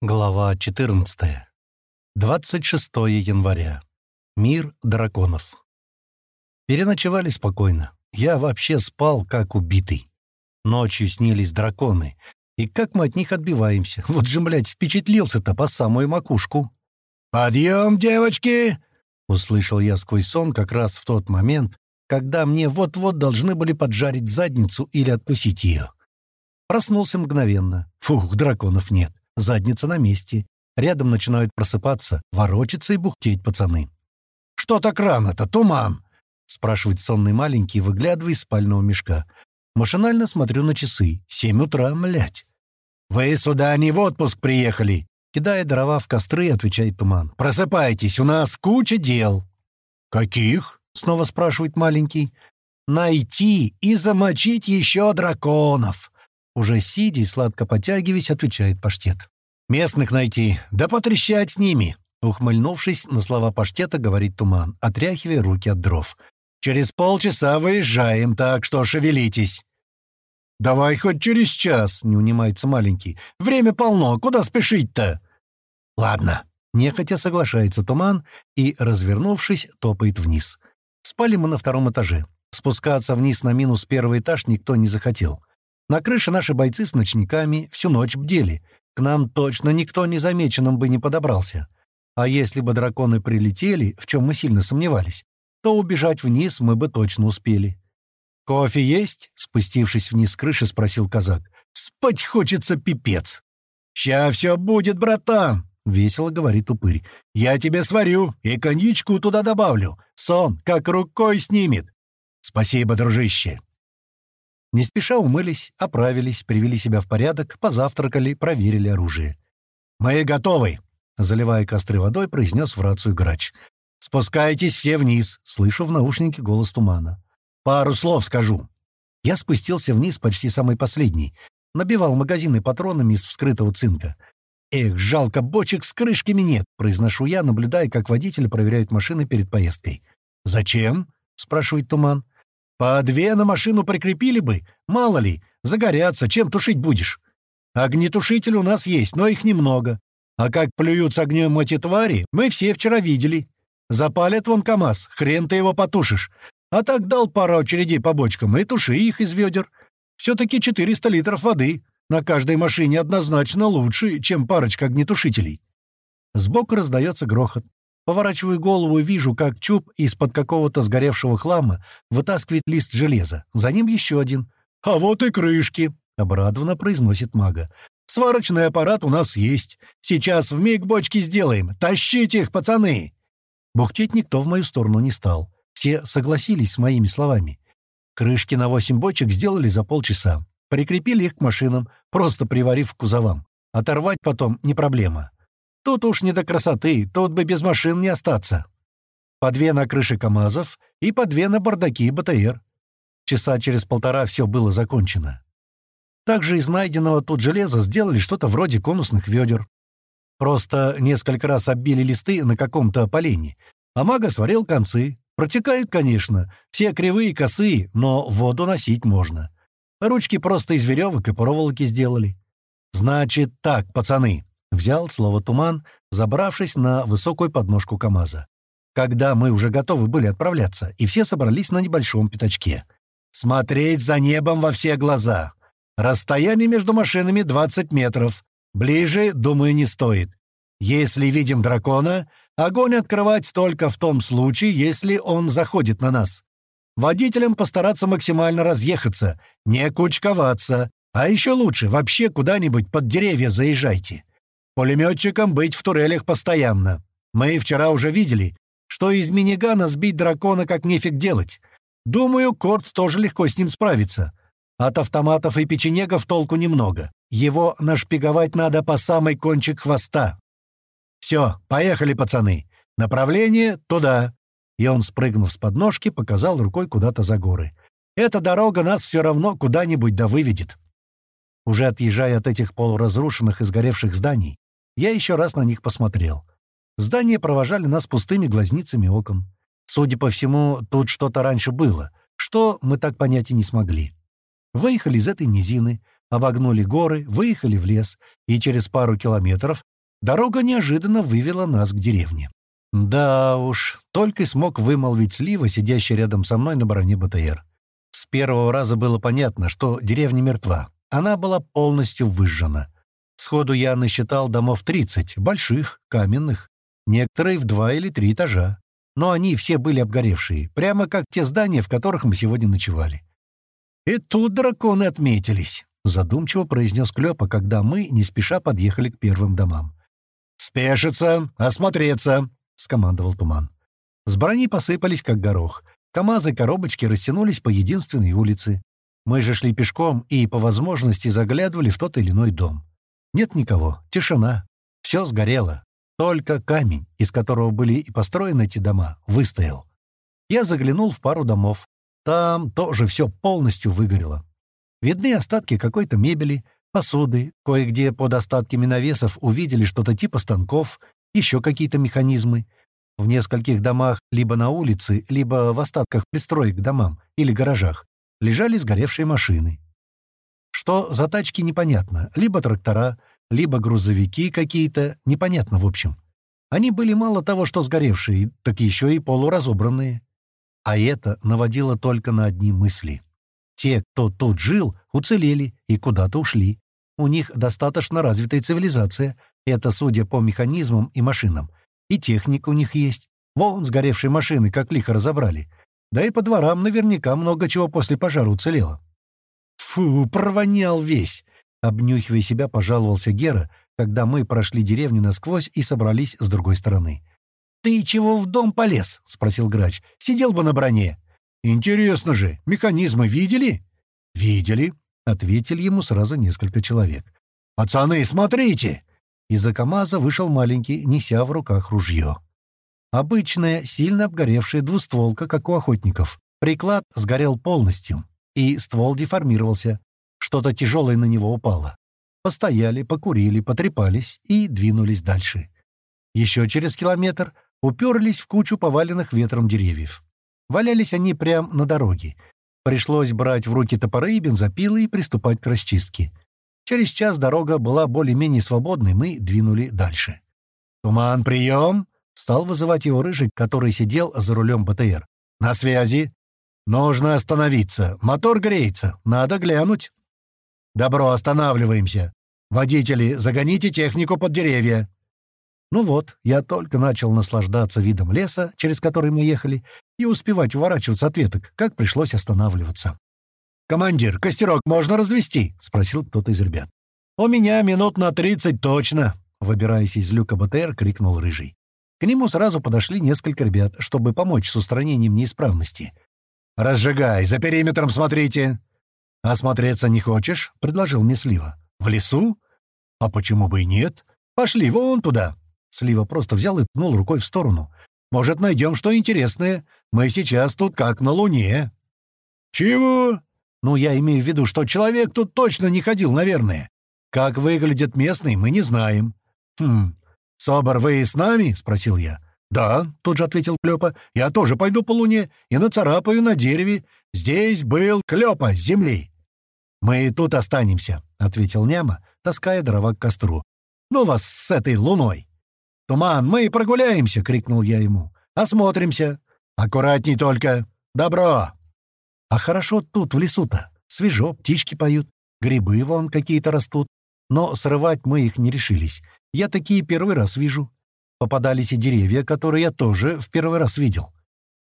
Глава 14. 26 января. Мир драконов. Переночевали спокойно. Я вообще спал, как убитый. Ночью снились драконы. И как мы от них отбиваемся? Вот же, блядь, впечатлился-то по самую макушку. «Подъем, девочки!» — услышал я сквозь сон как раз в тот момент, когда мне вот-вот должны были поджарить задницу или откусить ее. Проснулся мгновенно. Фух, драконов нет. Задница на месте. Рядом начинают просыпаться, ворочаться и бухтеть пацаны. «Что так рано-то, туман?» — спрашивает сонный маленький, выглядывая из спального мешка. Машинально смотрю на часы. Семь утра, млять. «Вы сюда не в отпуск приехали!» Кидая дрова в костры, отвечает туман. «Просыпайтесь, у нас куча дел!» «Каких?» — снова спрашивает маленький. «Найти и замочить еще драконов!» Уже сидя и сладко потягиваясь, отвечает паштет. «Местных найти, да потрещать с ними!» Ухмыльнувшись на слова паштета, говорит Туман, отряхивая руки от дров. «Через полчаса выезжаем, так что шевелитесь!» «Давай хоть через час», — не унимается маленький. «Время полно, куда спешить-то?» «Ладно», — нехотя соглашается Туман и, развернувшись, топает вниз. Спали мы на втором этаже. Спускаться вниз на минус первый этаж никто не захотел. На крыше наши бойцы с ночниками всю ночь бдели. К нам точно никто незамеченным бы не подобрался. А если бы драконы прилетели, в чем мы сильно сомневались, то убежать вниз мы бы точно успели. «Кофе есть?» — спустившись вниз с крыши, спросил казак. «Спать хочется пипец!» «Ща все будет, братан!» — весело говорит упырь. «Я тебе сварю и коньячку туда добавлю. Сон как рукой снимет!» «Спасибо, дружище!» Не спеша умылись, оправились, привели себя в порядок, позавтракали, проверили оружие. «Мы готовы!» — заливая костры водой, произнес в рацию грач. «Спускайтесь все вниз!» — слышу в наушнике голос тумана. «Пару слов скажу!» Я спустился вниз почти самый последний. Набивал магазины патронами из вскрытого цинка. «Эх, жалко, бочек с крышками нет», — произношу я, наблюдая, как водители проверяют машины перед поездкой. «Зачем?» — спрашивает Туман. По две на машину прикрепили бы, мало ли, загорятся, чем тушить будешь? Огнетушители у нас есть, но их немного. А как плюют с огнем эти твари, мы все вчера видели. Запалят вон КамАЗ, хрен ты его потушишь. А так дал пару очередей по бочкам и туши их из ведер. Все-таки 400 литров воды. На каждой машине однозначно лучше, чем парочка огнетушителей. Сбоку раздается грохот. Поворачиваю голову и вижу, как Чуб из-под какого-то сгоревшего хлама вытаскивает лист железа. За ним еще один. «А вот и крышки!» — обрадованно произносит мага. «Сварочный аппарат у нас есть. Сейчас вмиг бочки сделаем. Тащите их, пацаны!» Бухтеть никто в мою сторону не стал. Все согласились с моими словами. Крышки на восемь бочек сделали за полчаса. Прикрепили их к машинам, просто приварив к кузовам. Оторвать потом не проблема. Тут уж не до красоты, тут бы без машин не остаться. По две на крыше КАМАЗов и по две на бардаки БТР. Часа через полтора все было закончено. Также из найденного тут железа сделали что-то вроде конусных ведер. Просто несколько раз оббили листы на каком-то полене, а мага сварил концы. Протекают, конечно, все кривые косые, но воду носить можно. Ручки просто из веревок и проволоки сделали. «Значит так, пацаны», Взял слово «туман», забравшись на высокую подножку КамАЗа. Когда мы уже готовы были отправляться, и все собрались на небольшом пятачке. «Смотреть за небом во все глаза. Расстояние между машинами 20 метров. Ближе, думаю, не стоит. Если видим дракона, огонь открывать только в том случае, если он заходит на нас. Водителям постараться максимально разъехаться, не кучковаться, а еще лучше вообще куда-нибудь под деревья заезжайте. Пулеметчикам быть в турелях постоянно. Мы вчера уже видели, что из минигана сбить дракона как нефиг делать. Думаю, Корт тоже легко с ним справится. От автоматов и печенегов толку немного. Его нашпиговать надо по самый кончик хвоста. Все, поехали, пацаны. Направление туда. И он, спрыгнув с подножки, показал рукой куда-то за горы. Эта дорога нас все равно куда-нибудь да выведет. Уже отъезжая от этих полуразрушенных и сгоревших зданий, я еще раз на них посмотрел. Здания провожали нас пустыми глазницами окон. Судя по всему, тут что-то раньше было, что мы так понять и не смогли. Выехали из этой низины, обогнули горы, выехали в лес, и через пару километров дорога неожиданно вывела нас к деревне. Да уж, только смог вымолвить Слива, сидящий рядом со мной на броне БТР. С первого раза было понятно, что деревня мертва. Она была полностью выжжена. Сходу я насчитал домов 30, больших, каменных, некоторые в два или три этажа. Но они все были обгоревшие, прямо как те здания, в которых мы сегодня ночевали. «И тут драконы отметились», — задумчиво произнес Клёпа, когда мы не спеша подъехали к первым домам. «Спешиться! Осмотреться!» — скомандовал Туман. С брони посыпались, как горох. КамАЗы и коробочки растянулись по единственной улице. Мы же шли пешком и, по возможности, заглядывали в тот или иной дом. Нет никого, тишина. Все сгорело. Только камень, из которого были и построены эти дома, выстоял. Я заглянул в пару домов. Там тоже все полностью выгорело. Видны остатки какой-то мебели, посуды, кое-где под остатками навесов увидели что-то типа станков, еще какие-то механизмы. В нескольких домах либо на улице, либо в остатках пристроек к домам или гаражах лежали сгоревшие машины. Что за тачки, непонятно. Либо трактора, либо грузовики какие-то, непонятно в общем. Они были мало того, что сгоревшие, так еще и полуразобранные. А это наводило только на одни мысли. Те, кто тут жил, уцелели и куда-то ушли. У них достаточно развитая цивилизация, это судя по механизмам и машинам. И техника у них есть. Вон сгоревшие машины, как лихо разобрали. Да и по дворам наверняка много чего после пожара уцелело. «Фу, провонял весь!» — обнюхивая себя, пожаловался Гера, когда мы прошли деревню насквозь и собрались с другой стороны. «Ты чего в дом полез?» — спросил грач. «Сидел бы на броне». «Интересно же, механизмы видели?» «Видели», — ответили ему сразу несколько человек. «Пацаны, смотрите!» Из-за КамАЗа вышел маленький, неся в руках ружье. Обычная, сильно обгоревшая двустволка, как у охотников. Приклад сгорел полностью, и ствол деформировался. Что-то тяжелое на него упало. Постояли, покурили, потрепались и двинулись дальше. Еще через километр уперлись в кучу поваленных ветром деревьев. Валялись они прямо на дороге. Пришлось брать в руки топоры и бензопилы и приступать к расчистке. Через час дорога была более-менее свободной, мы двинули дальше. «Туман, прием!» Стал вызывать его рыжик, который сидел за рулем БТР. «На связи. Нужно остановиться. Мотор греется. Надо глянуть». «Добро, останавливаемся. Водители, загоните технику под деревья». Ну вот, я только начал наслаждаться видом леса, через который мы ехали, и успевать уворачиваться от веток, как пришлось останавливаться. «Командир, костерок можно развести?» — спросил кто-то из ребят. «У меня минут на тридцать точно!» — выбираясь из люка БТР, крикнул Рыжий. К нему сразу подошли несколько ребят, чтобы помочь с устранением неисправности. «Разжигай, за периметром смотрите!» «Осмотреться не хочешь?» — предложил мне Слива. «В лесу? А почему бы и нет? Пошли вон туда!» Слива просто взял и ткнул рукой в сторону. «Может, найдем что интересное? Мы сейчас тут как на Луне». «Чего?» «Ну, я имею в виду, что человек тут точно не ходил, наверное. Как выглядит местный, мы не знаем». «Хм, «Собор, вы с нами?» — спросил я. «Да», — тут же ответил Клёпа. «Я тоже пойду по луне и нацарапаю на дереве. Здесь был Клёпа с земли». «Мы тут останемся», — ответил Няма, таская дрова к костру. «Ну вас с этой луной!» «Туман, мы прогуляемся!» — крикнул я ему. «Осмотримся! Аккуратней только! Добро!» «А хорошо тут, в лесу-то. Свежо, птички поют, грибы вон какие-то растут. Но срывать мы их не решились. Я такие первый раз вижу. Попадались и деревья, которые я тоже в первый раз видел.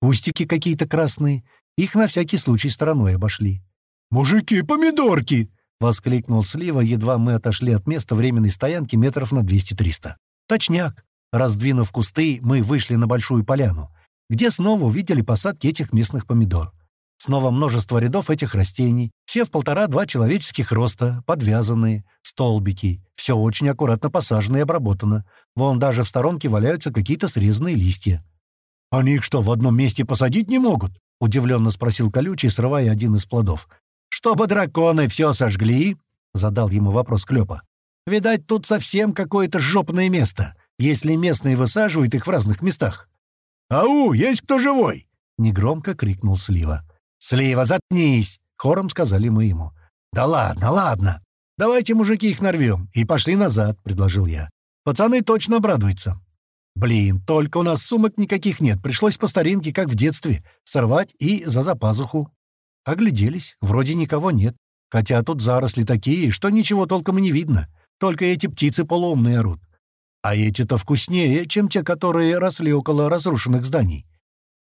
Кустики какие-то красные. Их на всякий случай стороной обошли. «Мужики, помидорки!» — воскликнул Слива, едва мы отошли от места временной стоянки метров на 200-300. Точняк. Раздвинув кусты, мы вышли на большую поляну, где снова увидели посадки этих местных помидор. Снова множество рядов этих растений, все в полтора-два человеческих роста, подвязанные, столбики, все очень аккуратно посажено и обработано. Вон даже в сторонке валяются какие-то срезанные листья. «Они их что, в одном месте посадить не могут?» — удивленно спросил Колючий, срывая один из плодов. «Чтобы драконы все сожгли?» — задал ему вопрос Клёпа. «Видать, тут совсем какое-то жопное место, если местные высаживают их в разных местах». «Ау, есть кто живой?» — негромко крикнул Слива. «Слива, заткнись!» — хором сказали мы ему. «Да ладно, ладно. Давайте, мужики, их нарвем. И пошли назад», — предложил я. Пацаны точно обрадуются. Блин, только у нас сумок никаких нет. Пришлось по старинке, как в детстве, сорвать и за запазуху. Огляделись, вроде никого нет. Хотя тут заросли такие, что ничего толком и не видно. Только эти птицы полуумные орут. А эти-то вкуснее, чем те, которые росли около разрушенных зданий.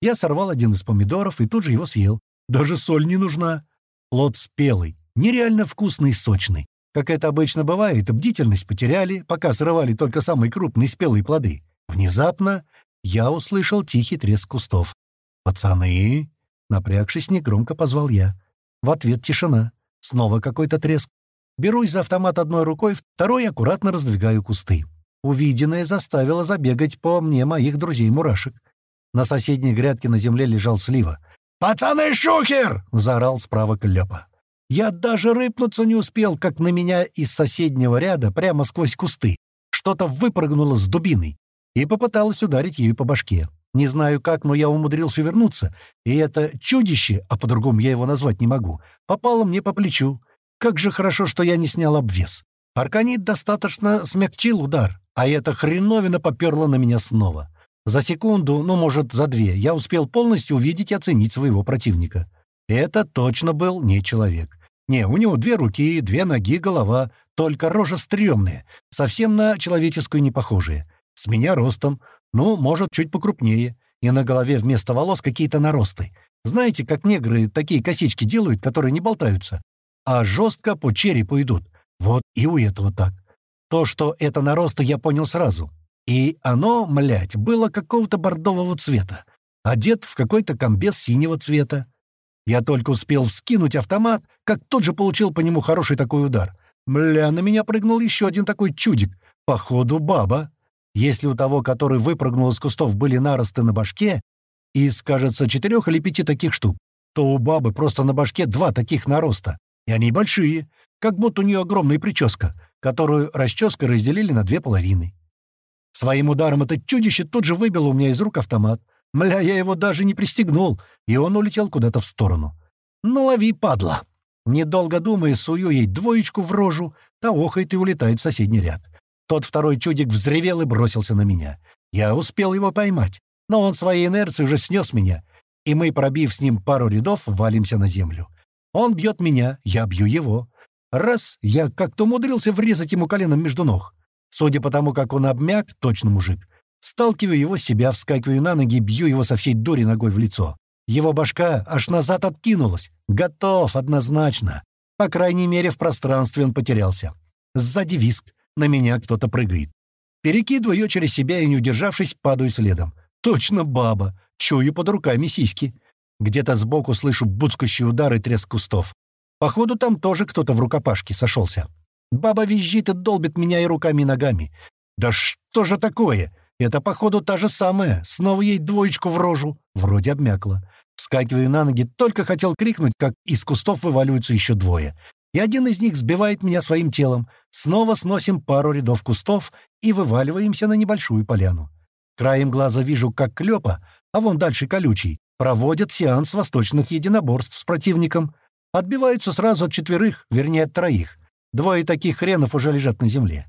Я сорвал один из помидоров и тут же его съел. Даже соль не нужна. Плод спелый, нереально вкусный и сочный. Как это обычно бывает, бдительность потеряли, пока срывали только самые крупные спелые плоды. Внезапно я услышал тихий треск кустов. «Пацаны!» Напрягшись, негромко позвал я. В ответ тишина. Снова какой-то треск. Берусь за автомат одной рукой, второй аккуратно раздвигаю кусты. Увиденное заставило забегать по мне моих друзей-мурашек. На соседней грядке на земле лежал слива. «Пацаны, шухер!» — заорал справа Клёпа. Я даже рыпнуться не успел, как на меня из соседнего ряда прямо сквозь кусты что-то выпрыгнуло с дубиной и попыталось ударить ею по башке. Не знаю как, но я умудрился вернуться, и это чудище, а по-другому я его назвать не могу, попало мне по плечу. Как же хорошо, что я не снял обвес. Арканит достаточно смягчил удар, а эта хреновина поперла на меня снова. За секунду, ну, может, за две, я успел полностью увидеть и оценить своего противника. Это точно был не человек. Не, у него две руки, две ноги, голова, только рожа стрёмная, совсем на человеческую не похожая. С меня ростом, ну, может, чуть покрупнее. И на голове вместо волос какие-то наросты. Знаете, как негры такие косички делают, которые не болтаются? А жестко по черепу идут. Вот и у этого так. То, что это наросты, я понял сразу. И оно, млять, было какого-то бордового цвета. Одет в какой-то комбез синего цвета. Я только успел вскинуть автомат, как тут же получил по нему хороший такой удар. Мля, на меня прыгнул еще один такой чудик. Походу, баба. Если у того, который выпрыгнул из кустов, были наросты на башке, из, кажется, четырех или пяти таких штук, то у бабы просто на башке два таких нароста. И они большие, как будто у нее огромная прическа, которую расческой разделили на две половины. Своим ударом это чудище тут же выбило у меня из рук автомат. Мля, я его даже не пристегнул, и он улетел куда-то в сторону. «Ну, лови, падла!» Недолго думая, сую ей двоечку в рожу, та охает и улетает в соседний ряд. Тот второй чудик взревел и бросился на меня. Я успел его поймать, но он своей инерцией уже снес меня, и мы, пробив с ним пару рядов, валимся на землю. Он бьет меня, я бью его. Раз, я как-то умудрился врезать ему коленом между ног. Судя по тому, как он обмяк, точно мужик. Сталкиваю его с себя, вскакиваю на ноги, бью его со всей дури ногой в лицо. Его башка аж назад откинулась. Готов, однозначно. По крайней мере, в пространстве он потерялся. Сзади виск. На меня кто-то прыгает. Перекидываю ее через себя и, не удержавшись, падаю следом. Точно баба. Чую под руками сиськи. Где-то сбоку слышу буцкающий удар и треск кустов. Походу, там тоже кто-то в рукопашке сошелся. Баба визжит и долбит меня и руками, и ногами. Да что же такое? Это, походу, та же самая. Снова ей двоечку в рожу. Вроде обмякла. Вскакиваю на ноги, только хотел крикнуть, как из кустов вываливаются еще двое и один из них сбивает меня своим телом. Снова сносим пару рядов кустов и вываливаемся на небольшую поляну. Краем глаза вижу, как Клёпа, а вон дальше Колючий, проводят сеанс восточных единоборств с противником. Отбиваются сразу от четверых, вернее, от троих. Двое таких хренов уже лежат на земле.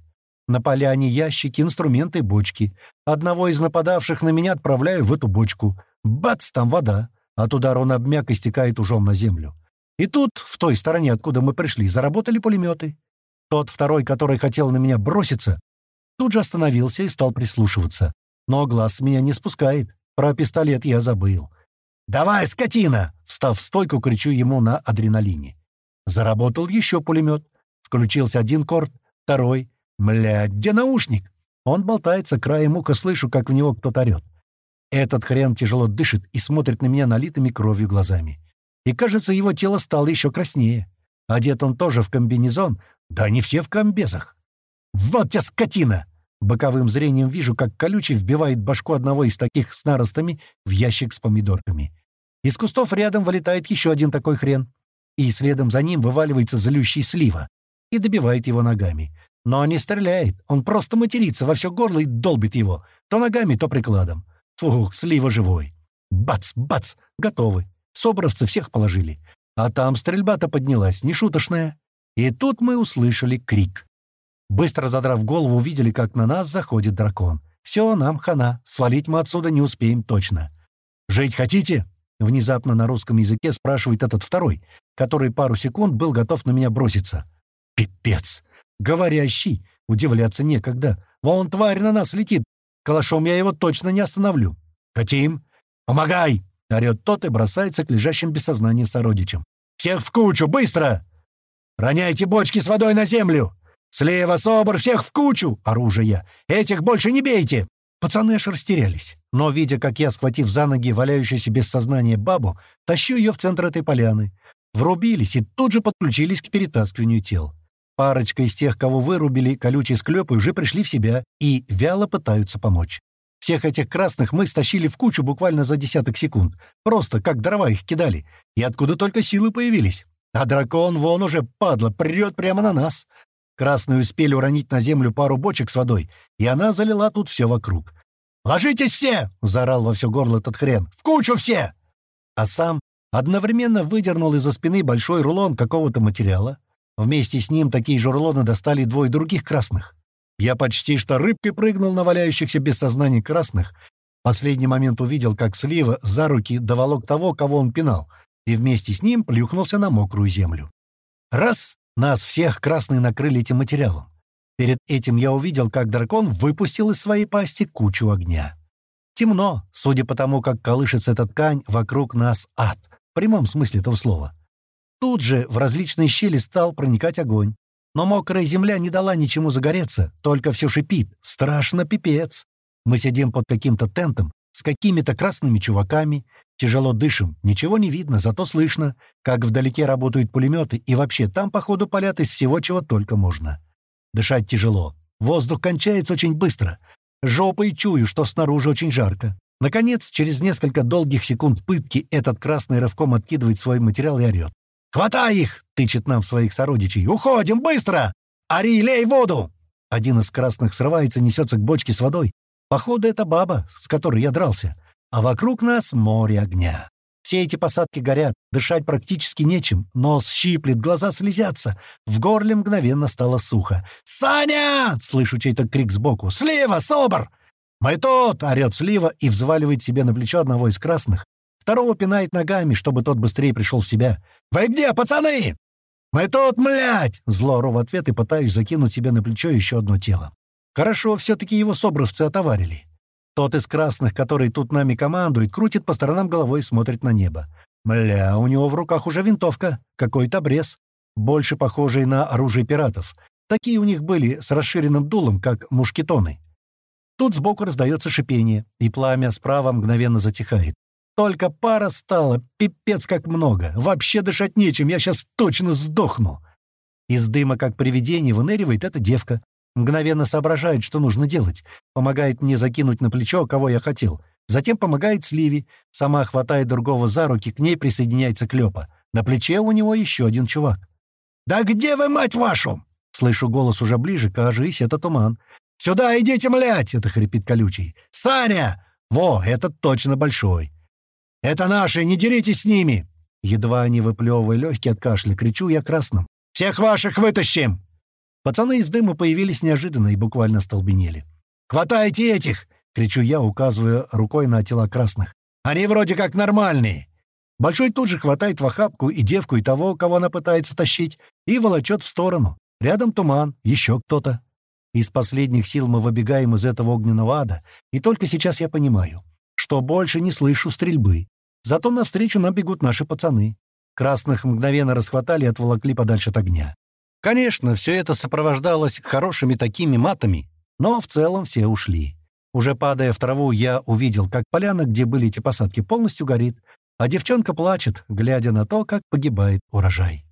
На поляне ящики, инструменты, бочки. Одного из нападавших на меня отправляю в эту бочку. Бац, там вода. От удара он обмяк и стекает ужом на землю. И тут, в той стороне, откуда мы пришли, заработали пулеметы. Тот второй, который хотел на меня броситься, тут же остановился и стал прислушиваться. Но глаз меня не спускает. Про пистолет я забыл. «Давай, скотина!» — встав в стойку, кричу ему на адреналине. Заработал еще пулемет. Включился один корт, второй. Млядь, где наушник? Он болтается, краем уха слышу, как в него кто-то орёт. Этот хрен тяжело дышит и смотрит на меня налитыми кровью глазами. И, кажется, его тело стало еще краснее. Одет он тоже в комбинезон, да не все в комбезах. «Вот тебя скотина!» Боковым зрением вижу, как колючий вбивает башку одного из таких с наростами в ящик с помидорками. Из кустов рядом вылетает еще один такой хрен. И следом за ним вываливается злющий слива и добивает его ногами. Но не стреляет, он просто матерится во все горло и долбит его. То ногами, то прикладом. Фух, слива живой. Бац, бац, готовы. Собровцы всех положили. А там стрельба-то поднялась, нешуточная. И тут мы услышали крик. Быстро задрав голову, увидели, как на нас заходит дракон. Все, нам хана. Свалить мы отсюда не успеем точно. «Жить хотите?» — внезапно на русском языке спрашивает этот второй, который пару секунд был готов на меня броситься. «Пипец! Говорящий! Удивляться некогда. Вон тварь на нас летит. Калашом я его точно не остановлю. Хотим! Помогай!» — орёт тот и бросается к лежащим без сознания сородичам. «Всех в кучу! Быстро!» «Роняйте бочки с водой на землю! Слева, собор, всех в кучу!» — оружие. «Этих больше не бейте!» Пацаны аж растерялись. Но, видя, как я, схватив за ноги валяющуюся без сознания бабу, тащу ее в центр этой поляны, врубились и тут же подключились к перетаскиванию тел. Парочка из тех, кого вырубили колючие склепы, уже пришли в себя и вяло пытаются помочь. Всех этих красных мы стащили в кучу буквально за десяток секунд. Просто как дрова их кидали. И откуда только силы появились. А дракон вон уже, падла, прет прямо на нас. Красные успели уронить на землю пару бочек с водой, и она залила тут все вокруг. «Ложитесь все!» — заорал во все горло этот хрен. «В кучу все!» А сам одновременно выдернул из-за спины большой рулон какого-то материала. Вместе с ним такие же рулоны достали двое других красных. Я почти что рыбкой прыгнул на валяющихся без сознания красных. В последний момент увидел, как слива за руки доволок того, кого он пинал, и вместе с ним плюхнулся на мокрую землю. Раз! Нас всех красные накрыли этим материалом. Перед этим я увидел, как дракон выпустил из своей пасти кучу огня. Темно, судя по тому, как колышется эта ткань, вокруг нас ад, в прямом смысле этого слова. Тут же в различные щели стал проникать огонь. Но мокрая земля не дала ничему загореться, только все шипит. Страшно пипец. Мы сидим под каким-то тентом с какими-то красными чуваками, тяжело дышим, ничего не видно, зато слышно, как вдалеке работают пулеметы, и вообще там, походу, палят из всего, чего только можно. Дышать тяжело. Воздух кончается очень быстро. Жопой чую, что снаружи очень жарко. Наконец, через несколько долгих секунд пытки, этот красный рывком откидывает свой материал и орёт. «Хватай их!» — тычет нам своих сородичей. «Уходим, быстро! Ари, лей воду!» Один из красных срывается, несется к бочке с водой. Походу, это баба, с которой я дрался. А вокруг нас море огня. Все эти посадки горят, дышать практически нечем, нос щиплет, глаза слезятся. В горле мгновенно стало сухо. «Саня!» — слышу чей-то крик сбоку. «Слива! Собор!» «Мы тут!» — орёт Слива и взваливает себе на плечо одного из красных, Второго пинает ногами, чтобы тот быстрее пришел в себя. «Вы где, пацаны?» «Мы тут, млять!» Зло ору в ответ и пытаюсь закинуть себе на плечо еще одно тело. Хорошо, все-таки его собровцы отоварили. Тот из красных, который тут нами командует, крутит по сторонам головой и смотрит на небо. Мля, у него в руках уже винтовка, какой-то обрез, больше похожий на оружие пиратов. Такие у них были с расширенным дулом, как мушкетоны. Тут сбоку раздается шипение, и пламя справа мгновенно затихает. Только пара стала, пипец как много. Вообще дышать нечем, я сейчас точно сдохну. Из дыма, как привидение, выныривает эта девка. Мгновенно соображает, что нужно делать. Помогает мне закинуть на плечо, кого я хотел. Затем помогает Сливи. Сама хватает другого за руки, к ней присоединяется Клёпа. На плече у него еще один чувак. «Да где вы, мать вашу?» Слышу голос уже ближе, кажись, это туман. «Сюда идите, млять!» — это хрипит колючий. «Саня!» «Во, этот точно большой!» «Это наши, не деритесь с ними!» Едва не выплевывая легкий от кашля, кричу я красным. «Всех ваших вытащим!» Пацаны из дыма появились неожиданно и буквально столбенели. «Хватайте этих!» — кричу я, указывая рукой на тела красных. «Они вроде как нормальные!» Большой тут же хватает в охапку и девку, и того, кого она пытается тащить, и волочет в сторону. Рядом туман, еще кто-то. Из последних сил мы выбегаем из этого огненного ада, и только сейчас я понимаю, что больше не слышу стрельбы. Зато навстречу нам бегут наши пацаны. Красных мгновенно расхватали и отволокли подальше от огня. Конечно, все это сопровождалось хорошими такими матами, но в целом все ушли. Уже падая в траву, я увидел, как поляна, где были эти посадки, полностью горит, а девчонка плачет, глядя на то, как погибает урожай.